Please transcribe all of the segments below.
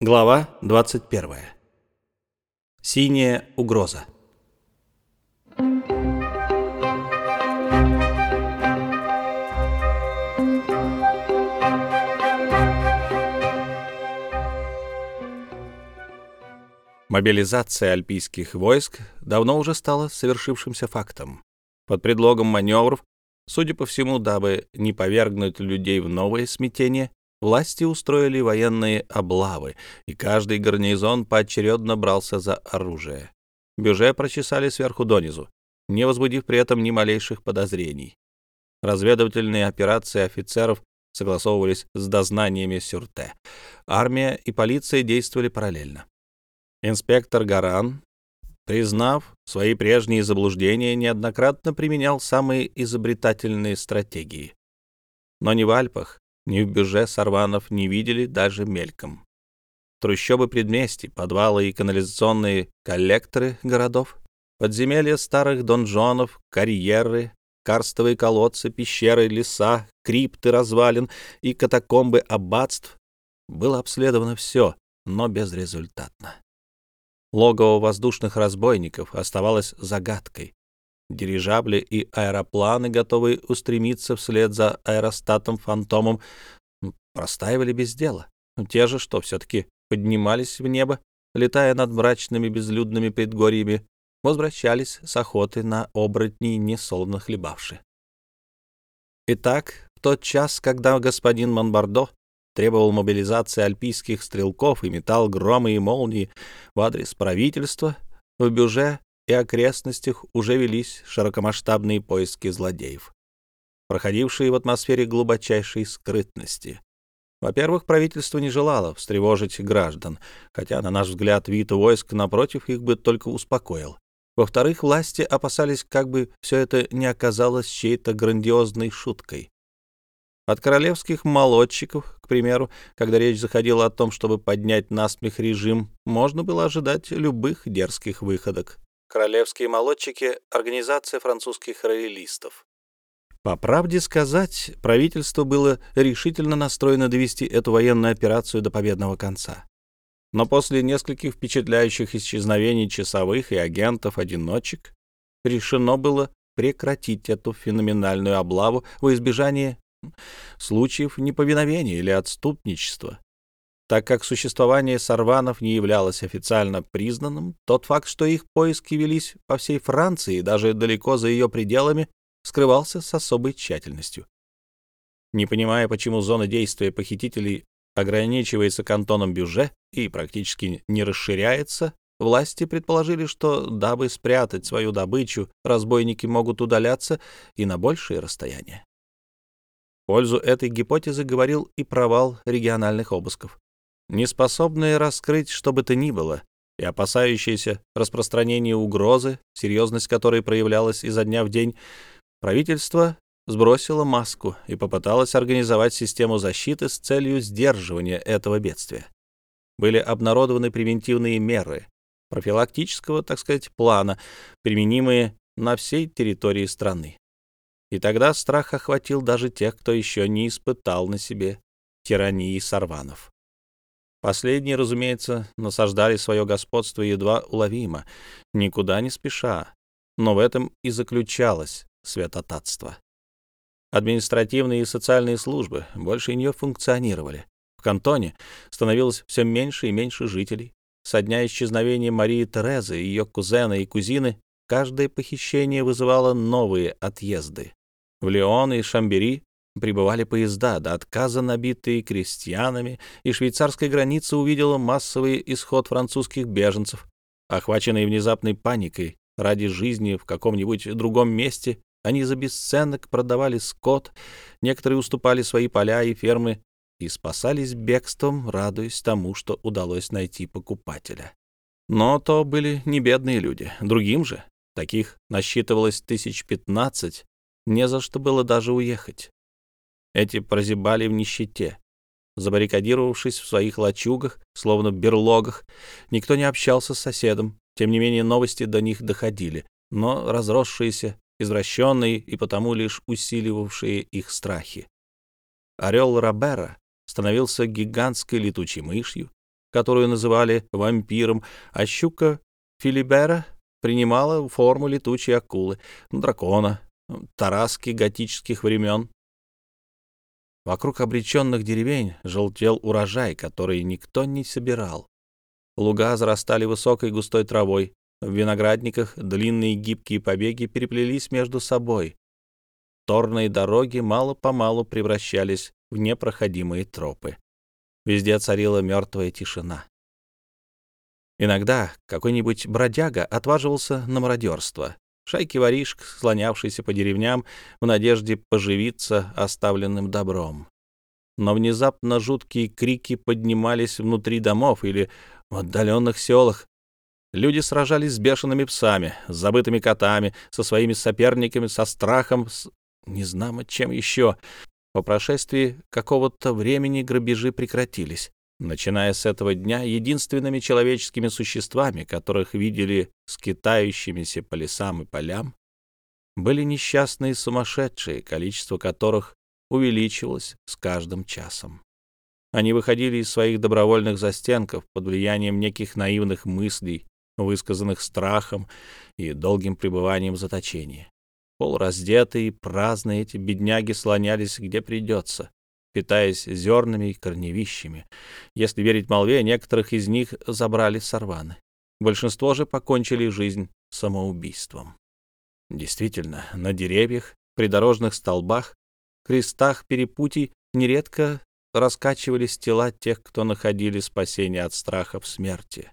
Глава 21. Синяя угроза. Мобилизация альпийских войск давно уже стала совершившимся фактом. Под предлогом маневров, судя по всему, дабы не повергнуть людей в новое смятение, Власти устроили военные облавы, и каждый гарнизон поочередно брался за оружие. Бюже прочесали сверху донизу, не возбудив при этом ни малейших подозрений. Разведывательные операции офицеров согласовывались с дознаниями Сюрте. Армия и полиция действовали параллельно. Инспектор Гаран, признав свои прежние заблуждения, неоднократно применял самые изобретательные стратегии. Но ни в Альпах, ни в бюже Сарванов не видели даже мельком. Трущобы предместий, подвалы и канализационные коллекторы городов, подземелья старых донжонов, карьеры, карстовые колодцы, пещеры, леса, крипты развалин и катакомбы аббатств было обследовано все, но безрезультатно. Логово воздушных разбойников оставалось загадкой. Дирижабли и аэропланы, готовые устремиться вслед за аэростатом-фантомом, простаивали без дела. Те же, что все-таки поднимались в небо, летая над мрачными безлюдными предгорьями, возвращались с охоты на оборотней, несолоно хлебавши. Итак, в тот час, когда господин Монбардо требовал мобилизации альпийских стрелков и метал громы и молнии в адрес правительства, в Бюже и окрестностях уже велись широкомасштабные поиски злодеев, проходившие в атмосфере глубочайшей скрытности. Во-первых, правительство не желало встревожить граждан, хотя, на наш взгляд, вид войск напротив их бы только успокоил. Во-вторых, власти опасались, как бы все это не оказалось чьей-то грандиозной шуткой. От королевских молодчиков, к примеру, когда речь заходила о том, чтобы поднять насмех режим, можно было ожидать любых дерзких выходок. Королевские молодчики — организация французских роялистов. По правде сказать, правительство было решительно настроено довести эту военную операцию до победного конца. Но после нескольких впечатляющих исчезновений часовых и агентов-одиночек решено было прекратить эту феноменальную облаву во избежание случаев неповиновения или отступничества. Так как существование сорванов не являлось официально признанным, тот факт, что их поиски велись по всей Франции и даже далеко за ее пределами, скрывался с особой тщательностью. Не понимая, почему зона действия похитителей ограничивается кантоном Бюже и практически не расширяется, власти предположили, что, дабы спрятать свою добычу, разбойники могут удаляться и на большие расстояния. В пользу этой гипотезы говорил и провал региональных обысков неспособные раскрыть что бы то ни было, и опасающиеся распространения угрозы, серьезность которой проявлялась изо дня в день, правительство сбросило маску и попыталось организовать систему защиты с целью сдерживания этого бедствия. Были обнародованы превентивные меры профилактического, так сказать, плана, применимые на всей территории страны. И тогда страх охватил даже тех, кто еще не испытал на себе тирании сорванов. Последние, разумеется, насаждали свое господство едва уловимо, никуда не спеша, но в этом и заключалось святотатство. Административные и социальные службы больше не функционировали. В кантоне становилось все меньше и меньше жителей. Со дня исчезновения Марии Терезы, ее кузена и кузины, каждое похищение вызывало новые отъезды. В Леон и Шамбери прибывали поезда, до отказа набитые крестьянами, и швейцарская граница увидела массовый исход французских беженцев. Охваченные внезапной паникой ради жизни в каком-нибудь другом месте, они за бесценок продавали скот, некоторые уступали свои поля и фермы и спасались бегством, радуясь тому, что удалось найти покупателя. Но то были не бедные люди, другим же, таких насчитывалось тысяч пятнадцать, не за что было даже уехать. Эти прозябали в нищете. Забаррикадировавшись в своих лачугах, словно берлогах, никто не общался с соседом. Тем не менее, новости до них доходили, но разросшиеся, извращенные и потому лишь усиливавшие их страхи. Орел Робера становился гигантской летучей мышью, которую называли вампиром, а щука Филибера принимала форму летучей акулы, дракона, тараски готических времен. Вокруг обреченных деревень желтел урожай, который никто не собирал. Луга зарастали высокой густой травой, в виноградниках длинные гибкие побеги переплелись между собой. Торные дороги мало-помалу превращались в непроходимые тропы. Везде царила мертвая тишина. Иногда какой-нибудь бродяга отваживался на мародерство. Шайки воришек, слонявшиеся по деревням в надежде поживиться оставленным добром. Но внезапно жуткие крики поднимались внутри домов или в отдаленных селах. Люди сражались с бешеными псами, с забытыми котами, со своими соперниками, со страхом, с незнамо чем еще. По прошествии какого-то времени грабежи прекратились. Начиная с этого дня, единственными человеческими существами, которых видели скитающимися по лесам и полям, были несчастные сумасшедшие, количество которых увеличивалось с каждым часом. Они выходили из своих добровольных застенков под влиянием неких наивных мыслей, высказанных страхом и долгим пребыванием в заточении. Полураздетые и праздные эти бедняги слонялись где придется, питаясь зернами и корневищами. Если верить молве, некоторых из них забрали сорваны. Большинство же покончили жизнь самоубийством. Действительно, на деревьях, придорожных столбах, крестах перепутий нередко раскачивались тела тех, кто находили спасение от страхов смерти.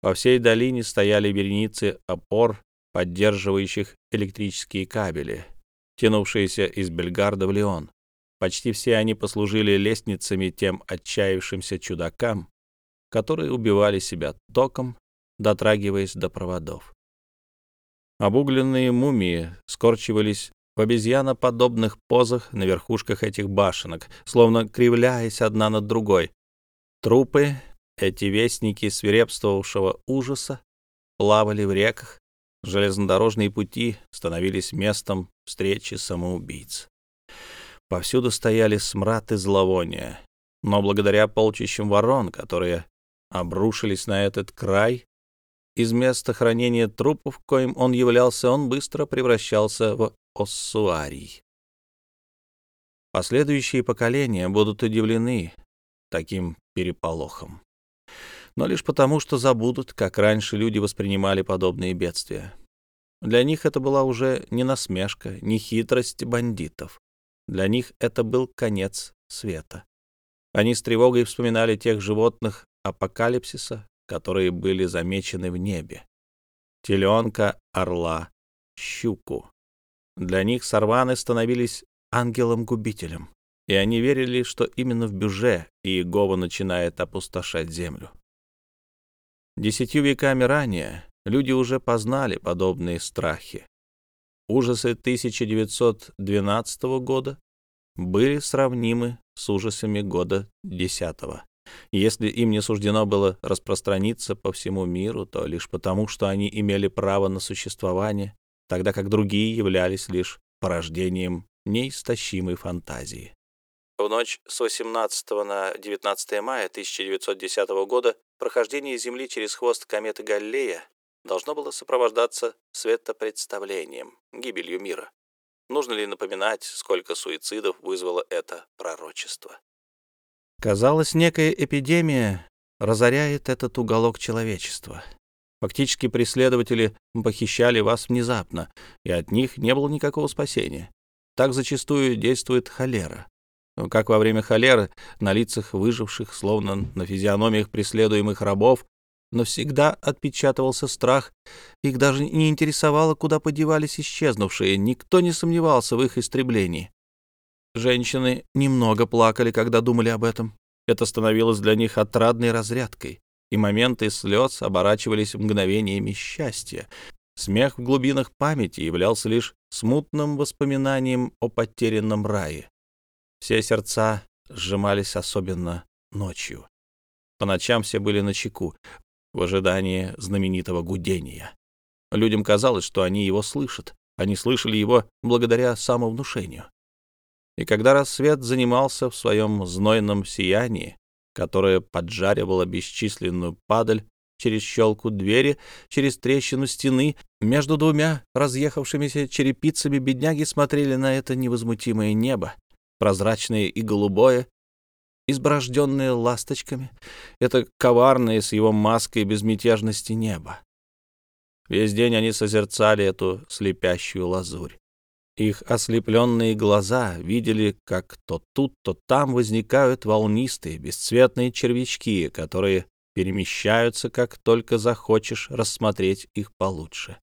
По всей долине стояли вереницы опор, поддерживающих электрические кабели, тянувшиеся из Бельгарда в Леон. Почти все они послужили лестницами тем отчаявшимся чудакам, которые убивали себя током, дотрагиваясь до проводов. Обугленные мумии скорчивались в обезьяноподобных позах на верхушках этих башенок, словно кривляясь одна над другой. Трупы, эти вестники свирепствовавшего ужаса, плавали в реках, железнодорожные пути становились местом встречи самоубийц. Повсюду стояли смрад и зловония. Но благодаря полчищам ворон, которые обрушились на этот край, из места хранения трупов, коим он являлся, он быстро превращался в оссуарий. Последующие поколения будут удивлены таким переполохом. Но лишь потому, что забудут, как раньше люди воспринимали подобные бедствия. Для них это была уже не насмешка, не хитрость бандитов. Для них это был конец света. Они с тревогой вспоминали тех животных апокалипсиса, которые были замечены в небе. Теленка, орла, щуку. Для них сорваны становились ангелом-губителем, и они верили, что именно в Бюже Иегова начинает опустошать землю. Десятью веками ранее люди уже познали подобные страхи. Ужасы 1912 года были сравнимы с ужасами года 10 Если им не суждено было распространиться по всему миру, то лишь потому, что они имели право на существование, тогда как другие являлись лишь порождением неистощимой фантазии. В ночь с 18 на 19 мая 1910 года прохождение Земли через хвост кометы Галлея должно было сопровождаться светопредставлением, гибелью мира. Нужно ли напоминать, сколько суицидов вызвало это пророчество? Казалось, некая эпидемия разоряет этот уголок человечества. Фактически преследователи похищали вас внезапно, и от них не было никакого спасения. Так зачастую действует холера. Как во время холеры на лицах выживших, словно на физиономиях преследуемых рабов, но всегда отпечатывался страх. Их даже не интересовало, куда подевались исчезнувшие. Никто не сомневался в их истреблении. Женщины немного плакали, когда думали об этом. Это становилось для них отрадной разрядкой, и моменты слез оборачивались мгновениями счастья. Смех в глубинах памяти являлся лишь смутным воспоминанием о потерянном рае. Все сердца сжимались особенно ночью. По ночам все были на чеку в ожидании знаменитого гудения. Людям казалось, что они его слышат. Они слышали его благодаря самовнушению. И когда рассвет занимался в своем знойном сиянии, которая поджаривала бесчисленную падаль через щелку двери, через трещину стены. Между двумя разъехавшимися черепицами бедняги смотрели на это невозмутимое небо, прозрачное и голубое, изброжденное ласточками. Это коварное с его маской безмятежности небо. Весь день они созерцали эту слепящую лазурь. Их ослепленные глаза видели, как то тут, то там возникают волнистые, бесцветные червячки, которые перемещаются, как только захочешь рассмотреть их получше.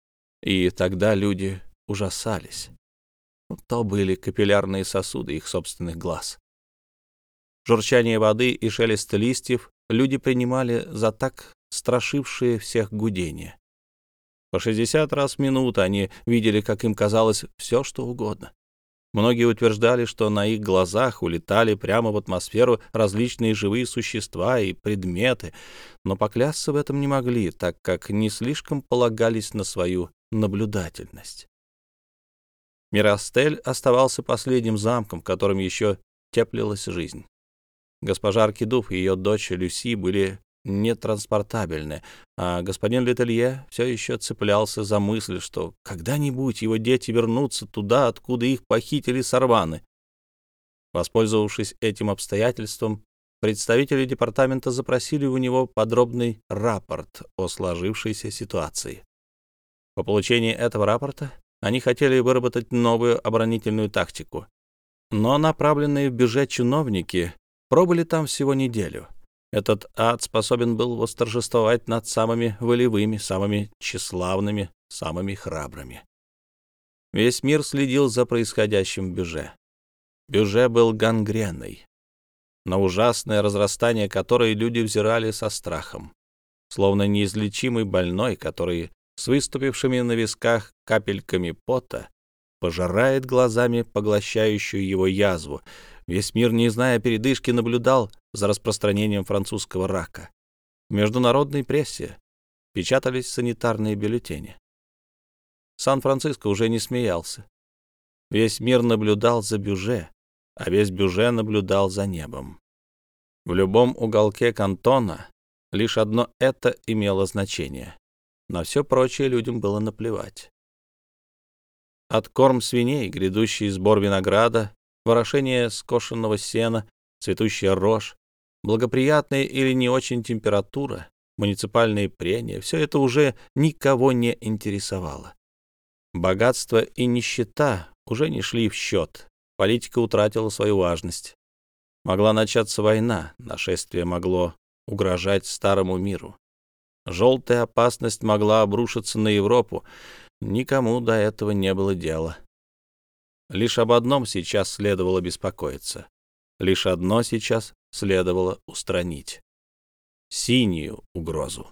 И тогда люди ужасались. То были капиллярные сосуды их собственных глаз. Журчание воды и шелест листьев люди принимали за так страшившие всех гудения. По 60 раз в минуту они видели, как им казалось, все, что угодно. Многие утверждали, что на их глазах улетали прямо в атмосферу различные живые существа и предметы, но поклясться в этом не могли, так как не слишком полагались на свою наблюдательность. Мирастель оставался последним замком, в котором еще теплилась жизнь. Госпожа Аркидуф и ее дочь Люси были нетранспортабельны, а господин Летелье все еще цеплялся за мысль, что когда-нибудь его дети вернутся туда, откуда их похитили сорваны. Воспользовавшись этим обстоятельством, представители департамента запросили у него подробный рапорт о сложившейся ситуации. По получении этого рапорта они хотели выработать новую оборонительную тактику, но направленные в бюджет чиновники пробыли там всего неделю — этот ад способен был восторжествовать над самыми волевыми, самыми тщеславными, самыми храбрыми. Весь мир следил за происходящим в Бюже. Бюже был гангреной, на ужасное разрастание которой люди взирали со страхом, словно неизлечимый больной, который с выступившими на висках капельками пота пожирает глазами поглощающую его язву. Весь мир, не зная передышки, наблюдал за распространением французского рака. В международной прессе печатались санитарные бюллетени. Сан-Франциско уже не смеялся. Весь мир наблюдал за Бюже, а весь Бюже наблюдал за небом. В любом уголке кантона лишь одно это имело значение. На все прочее людям было наплевать. От корм свиней, грядущий сбор винограда, ворошение скошенного сена, цветущая рожь, благоприятная или не очень температура, муниципальные прения — все это уже никого не интересовало. Богатство и нищета уже не шли в счет, политика утратила свою важность. Могла начаться война, нашествие могло угрожать старому миру. Желтая опасность могла обрушиться на Европу, никому до этого не было дела. Лишь об одном сейчас следовало беспокоиться. Лишь одно сейчас следовало устранить — синюю угрозу.